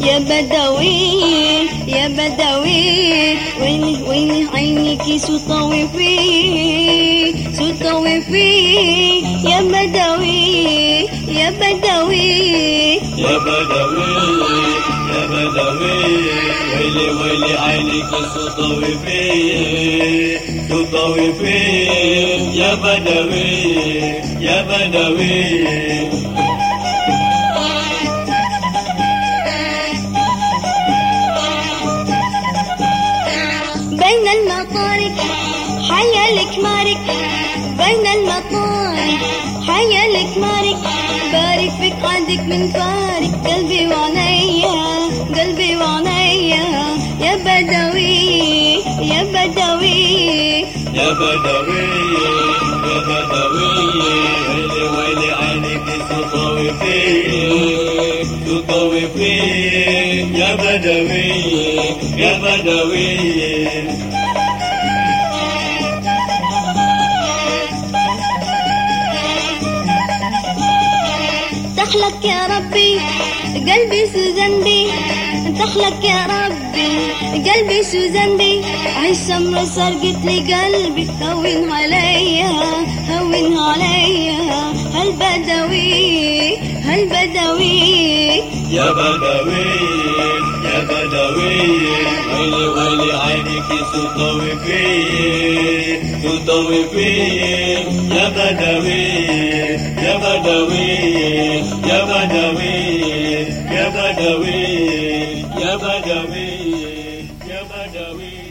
بدوي يا بدوي. وين وين عينك سطوي في سطوي في يا بدوي يا بدوي. يا بدوي يا بدوي. ويلي ويلي عينك تطوي في تطوي في يا بدوي يا بدوي. المطارق حيالك مارك بين المطارق حيالك مارك بارك في قعدك من فارق قلبي وعنيا قلبي وعنيا يا بدوي يا بدوي. يا بدوي يا بدوي. ويلي ويلي عينك تطوي في يا يا تخلق يا ربي قلبي شو ذنبي. تخلق يا ربي قلبي شو ذنبي. عيش سمرة سرقت لي قلبي هون عليا هون عليا. هالبدوي هالبدوي يا بدوي يا بدوي. ويلي ويلي عينك تطوي في تطوي في يا بدوي يا بدوي يا بدوي يا بدوي يا بدوي يا بدوي.